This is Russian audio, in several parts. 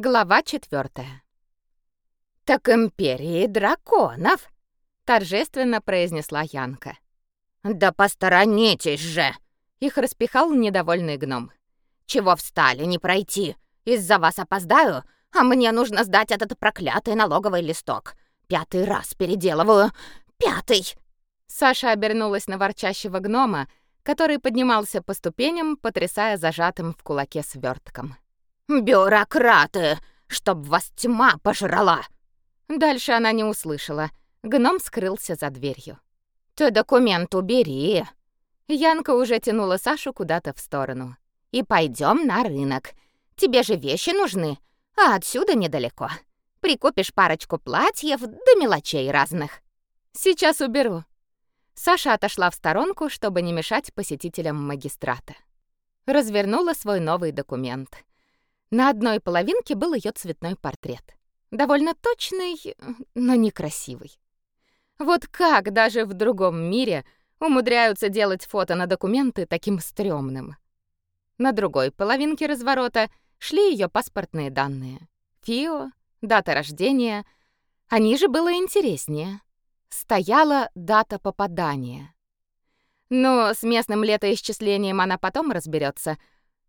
Глава четвертая. «Так империи драконов!» — торжественно произнесла Янка. «Да посторонитесь же!» — их распихал недовольный гном. «Чего встали, не пройти? Из-за вас опоздаю, а мне нужно сдать этот проклятый налоговый листок. Пятый раз переделываю. Пятый!» Саша обернулась на ворчащего гнома, который поднимался по ступеням, потрясая зажатым в кулаке свертком. «Бюрократы! Чтоб вас тьма пожрала!» Дальше она не услышала. Гном скрылся за дверью. «Ты документ убери!» Янка уже тянула Сашу куда-то в сторону. «И пойдем на рынок. Тебе же вещи нужны, а отсюда недалеко. Прикупишь парочку платьев да мелочей разных». «Сейчас уберу». Саша отошла в сторонку, чтобы не мешать посетителям магистрата. Развернула свой новый документ. На одной половинке был ее цветной портрет. Довольно точный, но некрасивый. Вот как даже в другом мире умудряются делать фото на документы таким стрёмным. На другой половинке разворота шли ее паспортные данные. ФИО, дата рождения. А ниже было интереснее. Стояла дата попадания. Но с местным летоисчислением она потом разберется.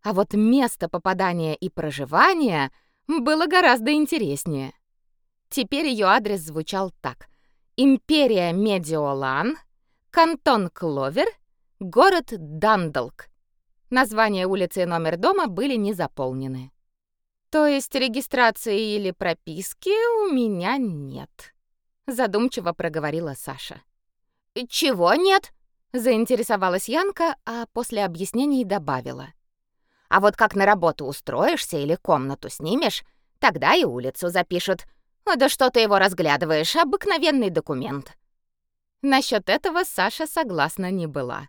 А вот место попадания и проживания было гораздо интереснее. Теперь ее адрес звучал так. Империя Медиолан, кантон Кловер, город Дандалк. Название улицы и номер дома были не заполнены. То есть регистрации или прописки у меня нет, задумчиво проговорила Саша. Чего нет? заинтересовалась Янка, а после объяснений добавила. А вот как на работу устроишься или комнату снимешь, тогда и улицу запишут. Да что ты его разглядываешь, обыкновенный документ. Насчет этого Саша согласна не была.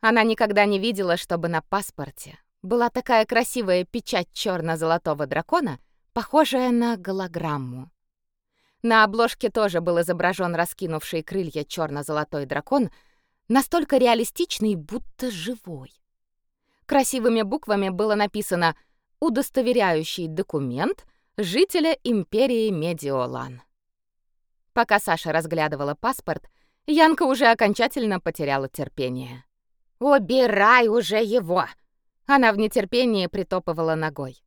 Она никогда не видела, чтобы на паспорте была такая красивая печать черно золотого дракона, похожая на голограмму. На обложке тоже был изображен раскинувший крылья черно золотой дракон, настолько реалистичный, будто живой. Красивыми буквами было написано «Удостоверяющий документ жителя империи Медиолан». Пока Саша разглядывала паспорт, Янка уже окончательно потеряла терпение. «Убирай уже его!» Она в нетерпении притопывала ногой.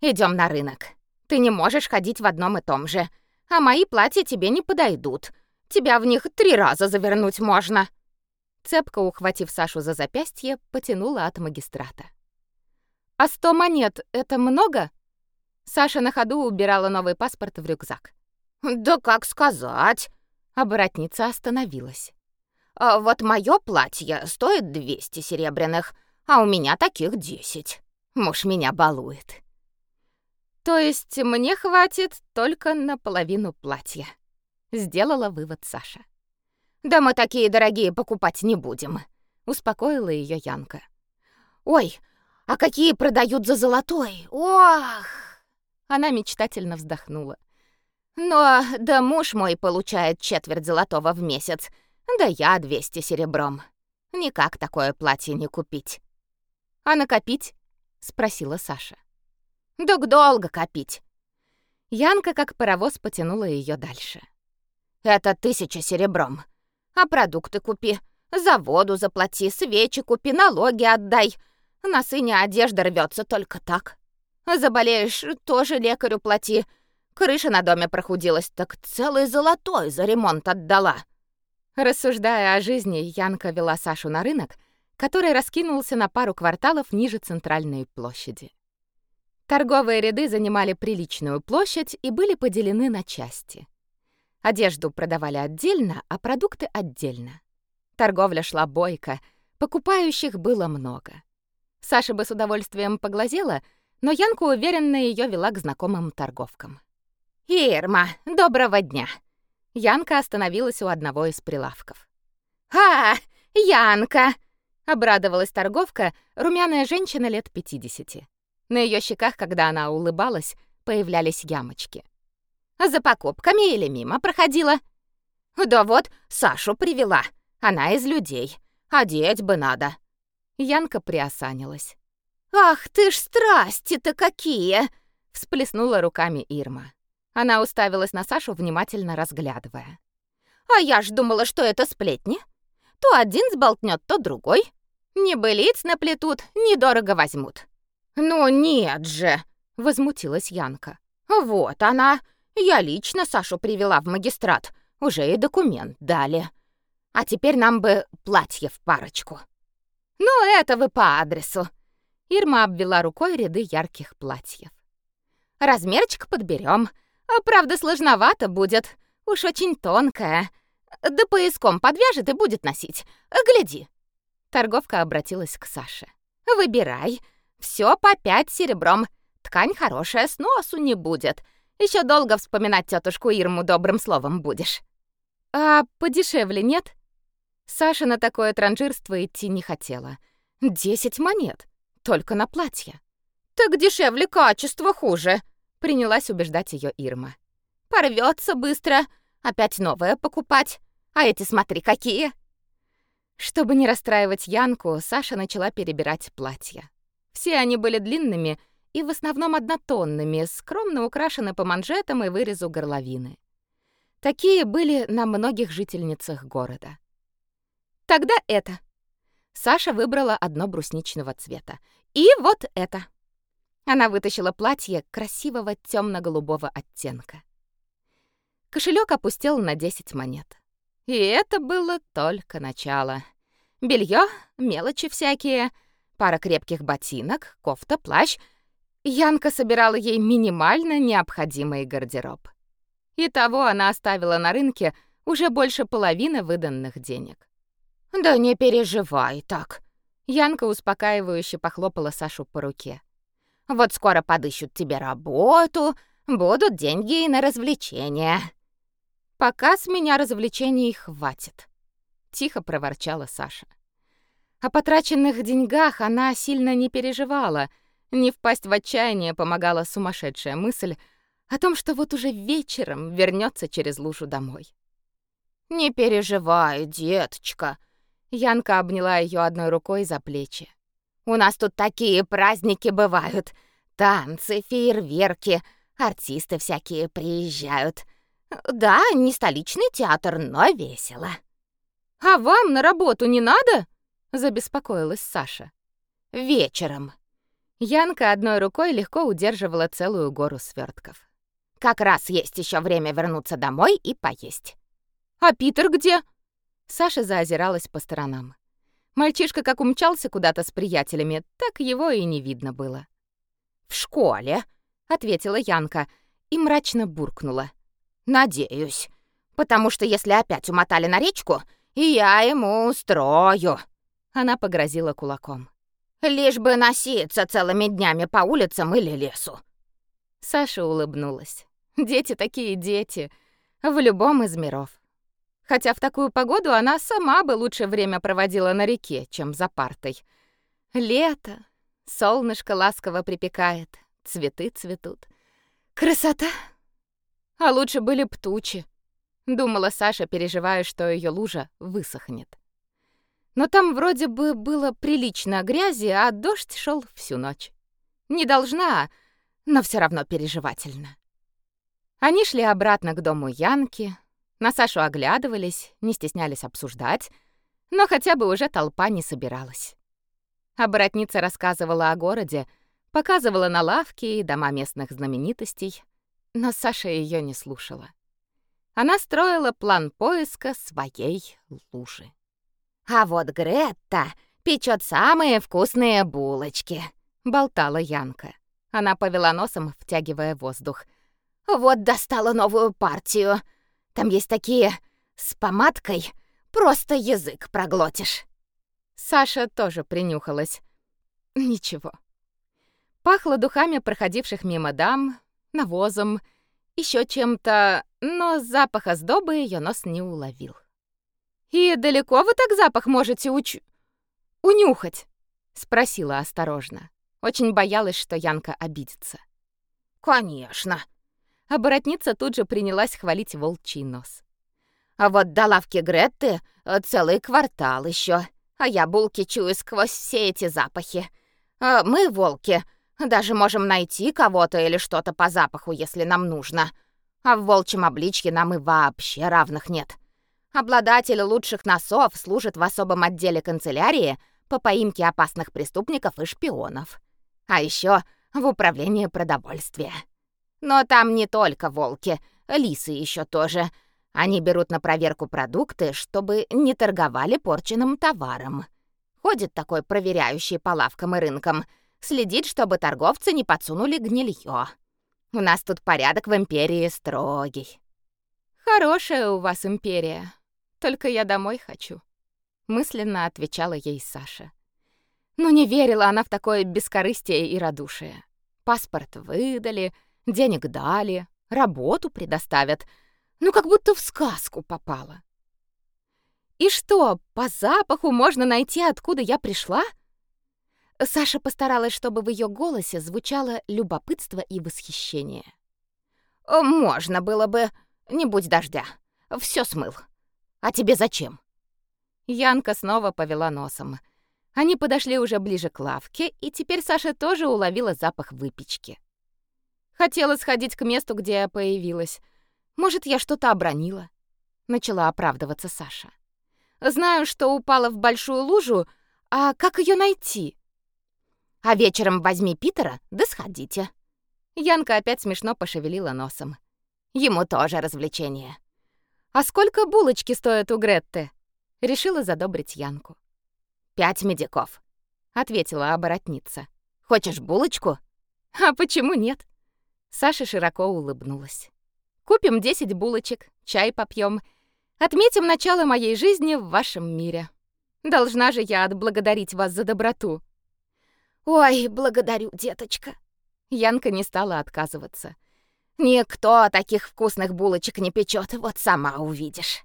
Идем на рынок. Ты не можешь ходить в одном и том же, а мои платья тебе не подойдут. Тебя в них три раза завернуть можно цепко ухватив Сашу за запястье, потянула от магистрата. «А сто монет — это много?» Саша на ходу убирала новый паспорт в рюкзак. «Да как сказать?» Оборотница остановилась. «А «Вот мое платье стоит 200 серебряных, а у меня таких 10. Муж меня балует». «То есть мне хватит только на половину платья?» Сделала вывод Саша. «Да мы такие дорогие покупать не будем», — успокоила ее Янка. «Ой, а какие продают за золотой? Ох!» Она мечтательно вздохнула. «Но да муж мой получает четверть золотого в месяц, да я двести серебром. Никак такое платье не купить». «А накопить?» — спросила Саша. «Так долго копить». Янка как паровоз потянула ее дальше. «Это тысяча серебром. А продукты купи, за воду заплати, свечи купи, налоги отдай. На сыне одежда рвется только так. Заболеешь, тоже лекарю плати. Крыша на доме прохудилась, так целый золотой за ремонт отдала. Рассуждая о жизни, Янка вела Сашу на рынок, который раскинулся на пару кварталов ниже центральной площади. Торговые ряды занимали приличную площадь и были поделены на части. Одежду продавали отдельно, а продукты отдельно. Торговля шла бойко, покупающих было много. Саша бы с удовольствием поглазела, но Янка уверенно ее вела к знакомым торговкам. «Ирма, доброго дня!» Янка остановилась у одного из прилавков. «А, Янка!» — обрадовалась торговка, румяная женщина лет 50. На ее щеках, когда она улыбалась, появлялись ямочки. За покупками или мимо проходила? Да вот, Сашу привела. Она из людей. Одеть бы надо. Янка приосанилась. Ах ты ж страсти-то какие! всплеснула руками Ирма. Она уставилась на Сашу, внимательно разглядывая. «А я ж думала, что это сплетни. То один сболтнет, то другой. Небылиц наплетут, недорого возьмут». «Ну нет же!» — возмутилась Янка. «Вот она. Я лично Сашу привела в магистрат. Уже и документ дали. А теперь нам бы платье в парочку». «Ну, это вы по адресу». Ирма обвела рукой ряды ярких платьев. «Размерчик подберем. А правда, сложновато будет. Уж очень тонкое. Да пояском подвяжет и будет носить. Гляди». Торговка обратилась к Саше. «Выбирай. Все по пять серебром. Ткань хорошая, сносу не будет. Еще долго вспоминать тетушку Ирму добрым словом будешь». «А подешевле нет?» Саша на такое транжирство идти не хотела. «Десять монет. Только на платье». «Так дешевле качество хуже», — принялась убеждать ее Ирма. «Порвется быстро. Опять новое покупать. А эти смотри, какие!» Чтобы не расстраивать Янку, Саша начала перебирать платья. Все они были длинными и в основном однотонными, скромно украшены по манжетам и вырезу горловины. Такие были на многих жительницах города. Тогда это. Саша выбрала одно брусничного цвета. И вот это. Она вытащила платье красивого темно голубого оттенка. Кошелек опустел на 10 монет. И это было только начало. Белье, мелочи всякие — пара крепких ботинок, кофта, плащ. Янка собирала ей минимально необходимый гардероб. Итого она оставила на рынке уже больше половины выданных денег. «Да не переживай так», — Янка успокаивающе похлопала Сашу по руке. «Вот скоро подыщут тебе работу, будут деньги и на развлечения». «Пока с меня развлечений хватит», — тихо проворчала Саша. О потраченных деньгах она сильно не переживала. Не впасть в отчаяние помогала сумасшедшая мысль о том, что вот уже вечером вернется через лужу домой. «Не переживай, деточка», — Янка обняла ее одной рукой за плечи. «У нас тут такие праздники бывают. Танцы, фейерверки, артисты всякие приезжают. Да, не столичный театр, но весело». «А вам на работу не надо?» забеспокоилась Саша. Вечером. Янка одной рукой легко удерживала целую гору свертков. Как раз есть еще время вернуться домой и поесть. А Питер где? Саша заозиралась по сторонам. Мальчишка как умчался куда-то с приятелями, так его и не видно было. В школе, ответила Янка и мрачно буркнула. Надеюсь, потому что если опять умотали на речку, я ему устрою. Она погрозила кулаком. «Лишь бы носиться целыми днями по улицам или лесу». Саша улыбнулась. Дети такие дети, в любом из миров. Хотя в такую погоду она сама бы лучше время проводила на реке, чем за партой. Лето, солнышко ласково припекает, цветы цветут. Красота! А лучше были б. Думала Саша, переживая, что ее лужа высохнет. Но там вроде бы было прилично грязи, а дождь шел всю ночь. Не должна, но все равно переживательно. Они шли обратно к дому Янки, на Сашу оглядывались, не стеснялись обсуждать, но хотя бы уже толпа не собиралась. Оборотница рассказывала о городе, показывала на лавки и дома местных знаменитостей, но Саша ее не слушала. Она строила план поиска своей лужи. А вот Гретта печет самые вкусные булочки, болтала Янка. Она повела носом, втягивая воздух. Вот достала новую партию. Там есть такие с помадкой, просто язык проглотишь. Саша тоже принюхалась. Ничего. Пахло духами проходивших мимо дам, навозом, еще чем-то, но запаха сдобы ее нос не уловил. «И далеко вы так запах можете уч... унюхать?» — спросила осторожно. Очень боялась, что Янка обидится. «Конечно!» Оборотница тут же принялась хвалить волчий нос. «А вот до лавки Гретты э, целый квартал еще, а я булки чую сквозь все эти запахи. А мы, волки, Даже можем найти кого-то или что-то по запаху, если нам нужно. А в волчьем обличье нам и вообще равных нет. Обладатель лучших носов служит в особом отделе канцелярии по поимке опасных преступников и шпионов. А еще в управлении продовольствия. Но там не только волки, лисы еще тоже. Они берут на проверку продукты, чтобы не торговали порченным товаром. Ходит такой проверяющий по лавкам и рынкам, следит, чтобы торговцы не подсунули гнилье. У нас тут порядок в империи строгий. Хорошая у вас империя, только я домой хочу, мысленно отвечала ей Саша. Но не верила она в такое бескорыстие и радушие. Паспорт выдали, денег дали, работу предоставят. Ну, как будто в сказку попала. И что, по запаху можно найти, откуда я пришла? Саша постаралась, чтобы в ее голосе звучало любопытство и восхищение. Можно было бы, не будь дождя. Все смыл. А тебе зачем? Янка снова повела носом. Они подошли уже ближе к лавке, и теперь Саша тоже уловила запах выпечки. Хотела сходить к месту, где я появилась. Может, я что-то обронила? Начала оправдываться Саша. Знаю, что упала в большую лужу, а как ее найти? А вечером возьми Питера, да сходите. Янка опять смешно пошевелила носом. Ему тоже развлечение. «А сколько булочки стоят у Гретты?» Решила задобрить Янку. «Пять медиков», — ответила оборотница. «Хочешь булочку?» «А почему нет?» Саша широко улыбнулась. «Купим десять булочек, чай попьем, Отметим начало моей жизни в вашем мире. Должна же я отблагодарить вас за доброту». «Ой, благодарю, деточка». Янка не стала отказываться. Никто таких вкусных булочек не печет, вот сама увидишь.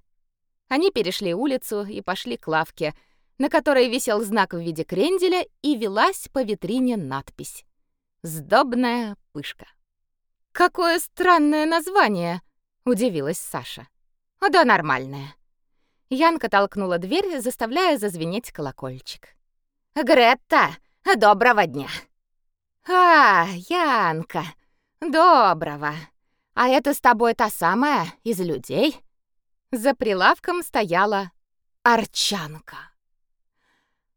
Они перешли улицу и пошли к лавке, на которой висел знак в виде кренделя и велась по витрине надпись: "Сдобная пышка". Какое странное название, удивилась Саша. А да нормальное. Янка толкнула дверь, заставляя зазвенеть колокольчик. Гретта, доброго дня. А, Янка, Доброго. А это с тобой та самая из людей? За прилавком стояла Арчанка.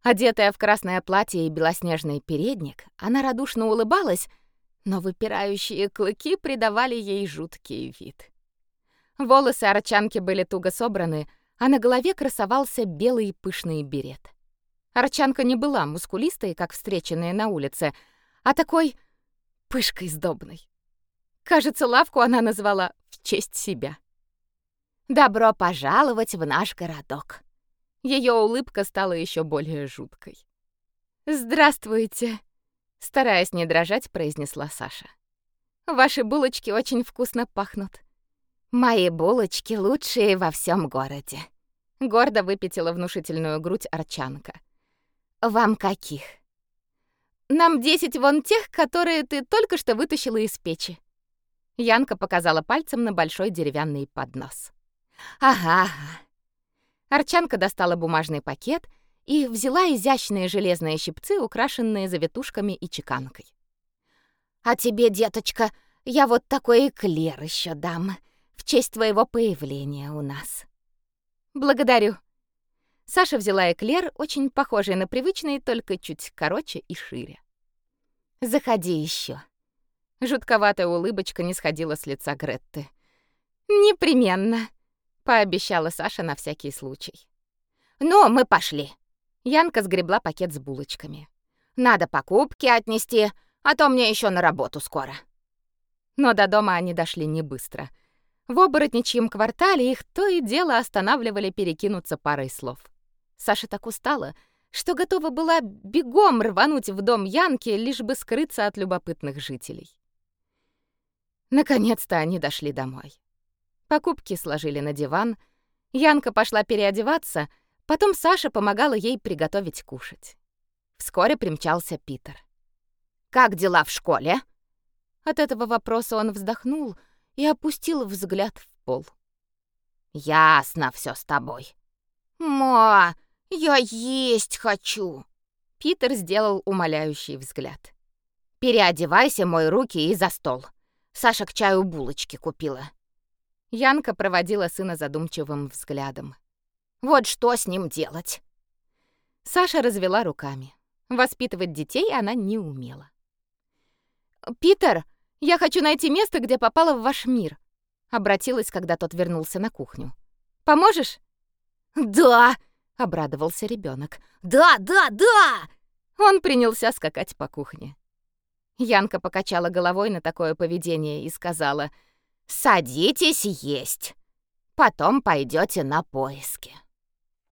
Одетая в красное платье и белоснежный передник, она радушно улыбалась, но выпирающие клыки придавали ей жуткий вид. Волосы Арчанки были туго собраны, а на голове красовался белый пышный берет. Арчанка не была мускулистой, как встреченные на улице, а такой пышкой сдобной. Кажется, лавку она назвала в честь себя. «Добро пожаловать в наш городок!» Ее улыбка стала еще более жуткой. «Здравствуйте!» Стараясь не дрожать, произнесла Саша. «Ваши булочки очень вкусно пахнут». «Мои булочки лучшие во всем городе», — гордо выпятила внушительную грудь Арчанка. «Вам каких?» «Нам десять вон тех, которые ты только что вытащила из печи», Янка показала пальцем на большой деревянный поднос. Ага. Арчанка достала бумажный пакет и взяла изящные железные щипцы, украшенные завитушками и чеканкой. А тебе, деточка, я вот такой эклер еще дам в честь твоего появления у нас. Благодарю. Саша взяла эклер, очень похожий на привычный, только чуть короче и шире. Заходи еще. Жутковатая улыбочка не сходила с лица Гретты. «Непременно», — пообещала Саша на всякий случай. «Ну, мы пошли». Янка сгребла пакет с булочками. «Надо покупки отнести, а то мне еще на работу скоро». Но до дома они дошли не быстро. В оборотничьем квартале их то и дело останавливали перекинуться парой слов. Саша так устала, что готова была бегом рвануть в дом Янки, лишь бы скрыться от любопытных жителей. Наконец-то они дошли домой. Покупки сложили на диван. Янка пошла переодеваться, потом Саша помогала ей приготовить кушать. Вскоре примчался Питер. «Как дела в школе?» От этого вопроса он вздохнул и опустил взгляд в пол. «Ясно все с тобой». «Ма, я есть хочу!» Питер сделал умоляющий взгляд. Переодевайся, мой руки и за стол. Саша к чаю булочки купила. Янка проводила сына задумчивым взглядом. Вот что с ним делать? Саша развела руками. Воспитывать детей она не умела. «Питер, я хочу найти место, где попала в ваш мир», — обратилась, когда тот вернулся на кухню. «Поможешь?» «Да!» — обрадовался ребенок. «Да, да, да!» Он принялся скакать по кухне. Янка покачала головой на такое поведение и сказала, «Садитесь есть, потом пойдете на поиски».